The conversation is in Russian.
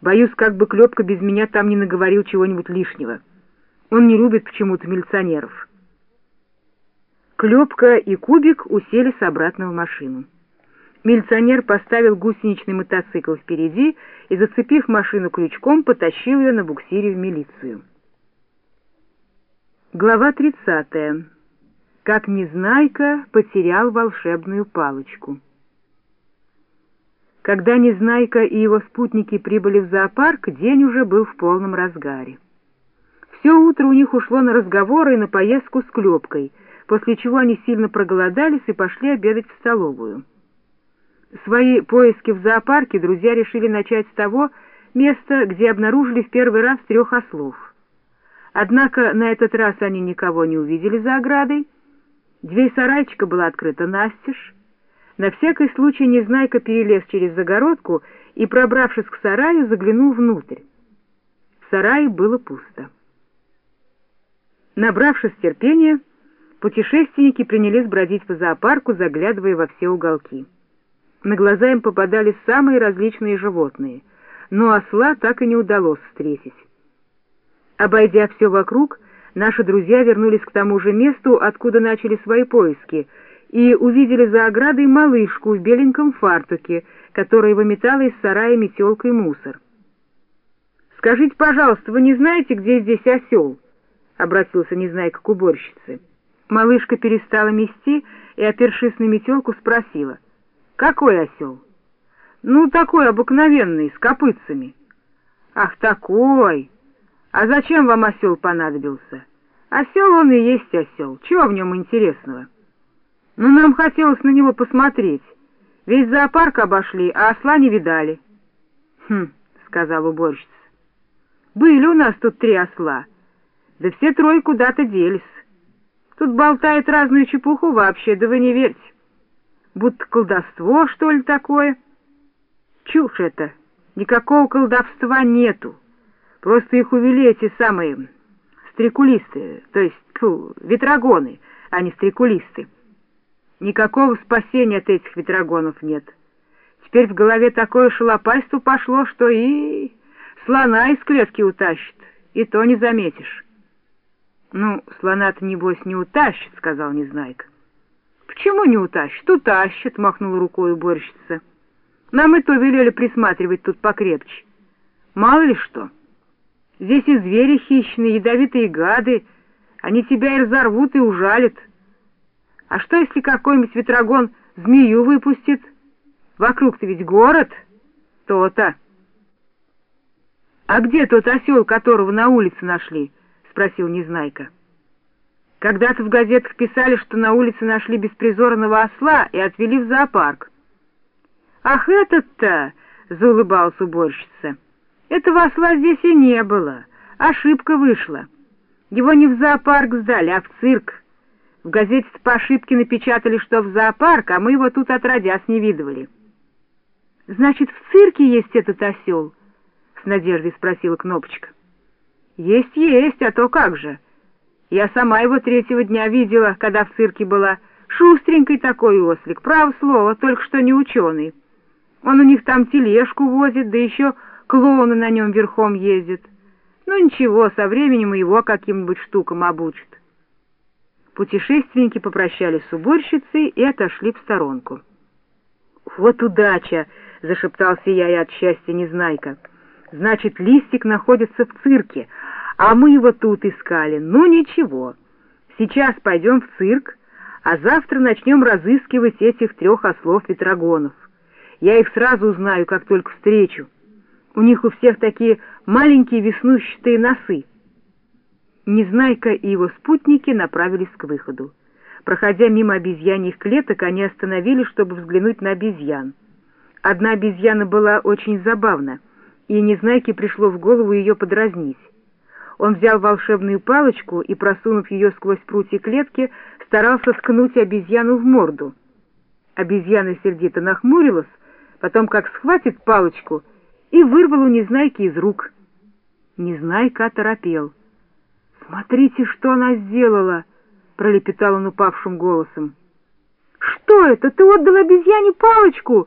Боюсь, как бы Клепка без меня там не наговорил чего-нибудь лишнего. Он не любит почему-то милиционеров. Клепка и Кубик уселись обратно в машину. Милиционер поставил гусеничный мотоцикл впереди и, зацепив машину крючком, потащил ее на буксире в милицию. Глава 30. Как Незнайка потерял волшебную палочку. Когда Незнайка и его спутники прибыли в зоопарк, день уже был в полном разгаре. Все утро у них ушло на разговоры и на поездку с Клепкой, после чего они сильно проголодались и пошли обедать в столовую. Свои поиски в зоопарке друзья решили начать с того места, где обнаружили в первый раз трех ослов. Однако на этот раз они никого не увидели за оградой, дверь сарайчика была открыта настежь, на всякий случай Незнайка перелез через загородку и, пробравшись к сараю, заглянул внутрь. В сарае было пусто. Набравшись терпения, путешественники принялись бродить по зоопарку, заглядывая во все уголки. На глаза им попадались самые различные животные, но осла так и не удалось встретить. Обойдя все вокруг, наши друзья вернулись к тому же месту, откуда начали свои поиски — и увидели за оградой малышку в беленьком фартуке, которая выметала из сарая метелкой мусор. «Скажите, пожалуйста, вы не знаете, где здесь осел?» — обратился Незнайка к уборщице. Малышка перестала мести и, опершись на метелку, спросила. «Какой осел?» «Ну, такой обыкновенный, с копытцами». «Ах, такой! А зачем вам осел понадобился?» «Осел он и есть осел. Чего в нем интересного?» Но нам хотелось на него посмотреть. Весь зоопарк обошли, а осла не видали. — Хм, — сказал уборщица. — Были у нас тут три осла, да все трое куда-то делись. Тут болтает разную чепуху вообще, да вы не верьте. Будто колдовство, что ли, такое? Чушь это, никакого колдовства нету. Просто их увели эти самые стрекулисты, то есть фу, ветрогоны, а не стрекулисты. Никакого спасения от этих ветрогонов нет. Теперь в голове такое шалопайство пошло, что и слона из клетки утащит, и то не заметишь. — Ну, слона-то, небось, не утащит, — сказал Незнайка. — Почему не утащит? Утащит, — махнула рукой уборщица. — Нам и то велели присматривать тут покрепче. Мало ли что. Здесь и звери хищные, ядовитые гады. Они тебя и разорвут, и ужалят. — а что, если какой-нибудь ветрогон змею выпустит? Вокруг-то ведь город. То-то. — А где тот осел, которого на улице нашли? — спросил Незнайка. — Когда-то в газетах писали, что на улице нашли беспризорного осла и отвели в зоопарк. — Ах, этот-то! — заулыбалась уборщица. — Этого осла здесь и не было. Ошибка вышла. Его не в зоопарк сдали, а в цирк. В газете по ошибке напечатали, что в зоопарк, а мы его тут отродясь не видывали. — Значит, в цирке есть этот осел? — с надеждой спросила Кнопочка. — Есть, есть, а то как же. Я сама его третьего дня видела, когда в цирке была. Шустренький такой ослик, право слово, только что не ученый. Он у них там тележку возит, да еще клоуны на нем верхом ездят. Ну ничего, со временем его каким-нибудь штукам обучат. Путешественники попрощались с уборщицей и отошли в сторонку. «Вот удача!» — зашептал сияя от счастья Незнайка. «Значит, листик находится в цирке, а мы его тут искали. Ну, ничего. Сейчас пойдем в цирк, а завтра начнем разыскивать этих трех ослов-ветрогонов. Я их сразу узнаю, как только встречу. У них у всех такие маленькие веснущатые носы». Незнайка и его спутники направились к выходу. Проходя мимо обезьяньих клеток, они остановились, чтобы взглянуть на обезьян. Одна обезьяна была очень забавна, и Незнайке пришло в голову ее подразнить. Он взял волшебную палочку и, просунув ее сквозь прутья клетки, старался скнуть обезьяну в морду. Обезьяна сердито нахмурилась, потом как схватит палочку и вырвал у Незнайки из рук. Незнайка оторопел — «Смотрите, что она сделала!» — пролепетал он упавшим голосом. «Что это? Ты отдал обезьяне палочку!»